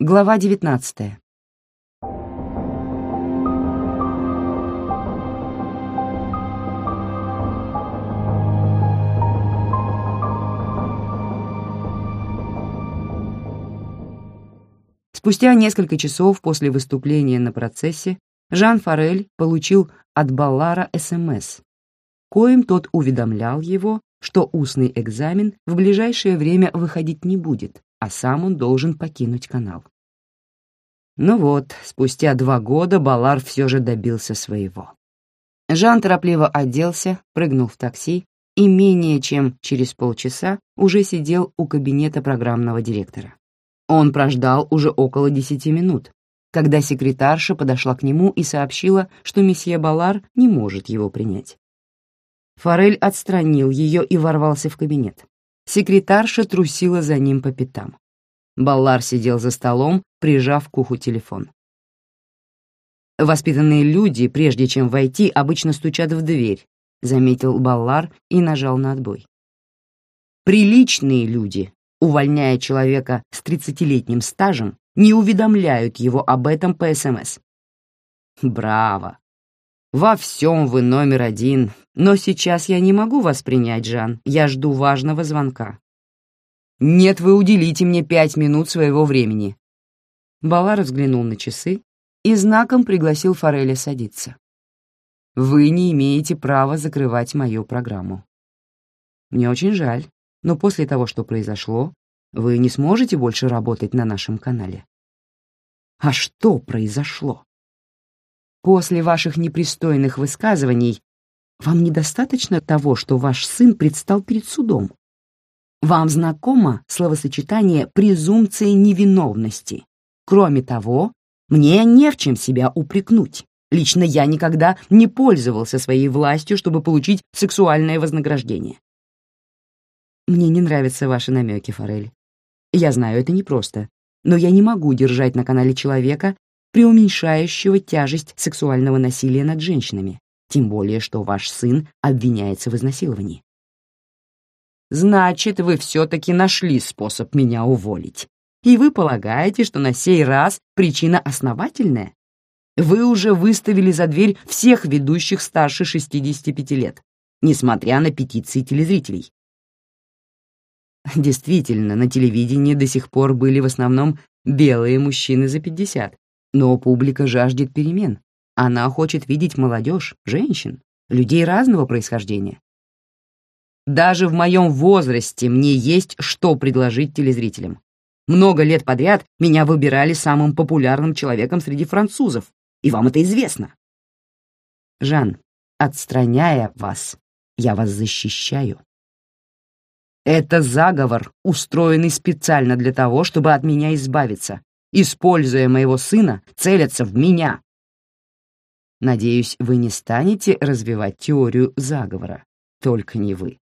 Глава 19. Спустя несколько часов после выступления на процессе Жан Форель получил от Баллара СМС, коим тот уведомлял его, что устный экзамен в ближайшее время выходить не будет, а сам он должен покинуть канал. Ну вот, спустя два года Балар все же добился своего. Жан торопливо оделся, прыгнул в такси и менее чем через полчаса уже сидел у кабинета программного директора. Он прождал уже около десяти минут, когда секретарша подошла к нему и сообщила, что месье Балар не может его принять. Форель отстранил ее и ворвался в кабинет. Секретарша трусила за ним по пятам. Баллар сидел за столом, прижав к уху телефон. «Воспитанные люди, прежде чем войти, обычно стучат в дверь», — заметил Баллар и нажал на отбой. «Приличные люди увольняя человека с 30-летним стажем, не уведомляют его об этом по СМС. Браво! Во всем вы номер один, но сейчас я не могу вас принять, Жан, я жду важного звонка. Нет, вы уделите мне пять минут своего времени. Балар взглянул на часы и знаком пригласил Фореля садиться. Вы не имеете права закрывать мою программу. Мне очень жаль, но после того, что произошло, вы не сможете больше работать на нашем канале. А что произошло? После ваших непристойных высказываний вам недостаточно того, что ваш сын предстал перед судом. Вам знакомо словосочетание презумпции невиновности. Кроме того, мне не в чем себя упрекнуть. Лично я никогда не пользовался своей властью, чтобы получить сексуальное вознаграждение. Мне не нравятся ваши намеки, Форель. Я знаю, это непросто, но я не могу держать на канале человека, преуменьшающего тяжесть сексуального насилия над женщинами, тем более что ваш сын обвиняется в изнасиловании. Значит, вы все-таки нашли способ меня уволить. И вы полагаете, что на сей раз причина основательная? Вы уже выставили за дверь всех ведущих старше 65 лет, несмотря на петиции телезрителей. Действительно, на телевидении до сих пор были в основном белые мужчины за 50, но публика жаждет перемен. Она хочет видеть молодежь, женщин, людей разного происхождения. Даже в моем возрасте мне есть что предложить телезрителям. Много лет подряд меня выбирали самым популярным человеком среди французов, и вам это известно. Жан, отстраняя вас, я вас защищаю. Это заговор, устроенный специально для того, чтобы от меня избавиться. Используя моего сына, целятся в меня. Надеюсь, вы не станете развивать теорию заговора. Только не вы.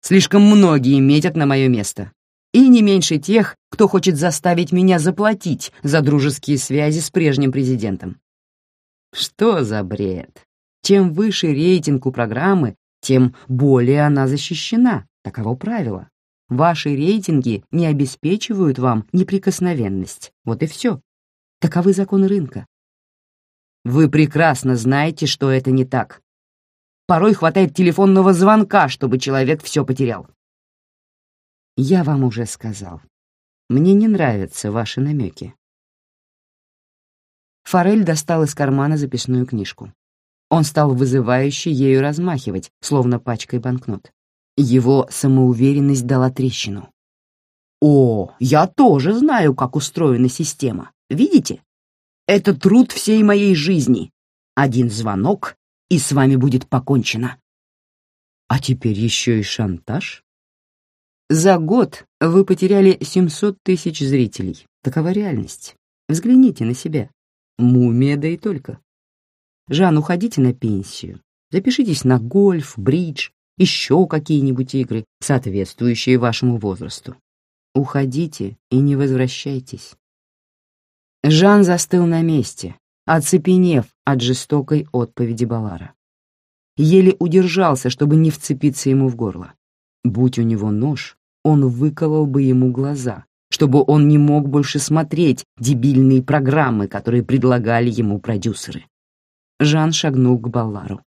Слишком многие метят на мое место. И не меньше тех, кто хочет заставить меня заплатить за дружеские связи с прежним президентом. Что за бред? Чем выше рейтинг у программы, тем более она защищена. Таково правило. Ваши рейтинги не обеспечивают вам неприкосновенность. Вот и все. Таковы законы рынка. Вы прекрасно знаете, что это не так. Порой хватает телефонного звонка, чтобы человек все потерял. Я вам уже сказал. Мне не нравятся ваши намеки. Форель достал из кармана записную книжку. Он стал вызывающе ею размахивать, словно пачкой банкнот. Его самоуверенность дала трещину. «О, я тоже знаю, как устроена система. Видите? Это труд всей моей жизни. Один звонок, и с вами будет покончено». «А теперь еще и шантаж?» «За год вы потеряли 700 тысяч зрителей. Такова реальность. Взгляните на себя. Мумия, да и только. Жан, уходите на пенсию. Запишитесь на гольф, бридж, еще какие-нибудь игры, соответствующие вашему возрасту. Уходите и не возвращайтесь. Жан застыл на месте, оцепенев от жестокой отповеди Балара. Еле удержался, чтобы не вцепиться ему в горло. Будь у него нож, он выколол бы ему глаза, чтобы он не мог больше смотреть дебильные программы, которые предлагали ему продюсеры. Жан шагнул к Баллару.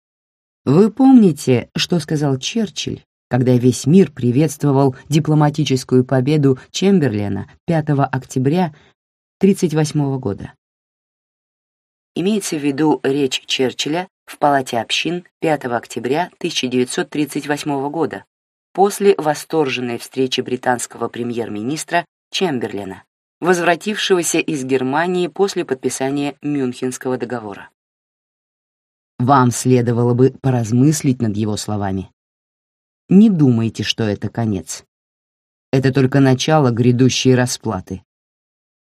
«Вы помните, что сказал Черчилль, когда весь мир приветствовал дипломатическую победу Чемберлена 5 октября 1938 года?» Имеется в виду речь Черчилля в Палате общин 5 октября 1938 года после восторженной встречи британского премьер-министра Чемберлена, возвратившегося из Германии после подписания Мюнхенского договора. Вам следовало бы поразмыслить над его словами. Не думайте, что это конец. Это только начало грядущей расплаты.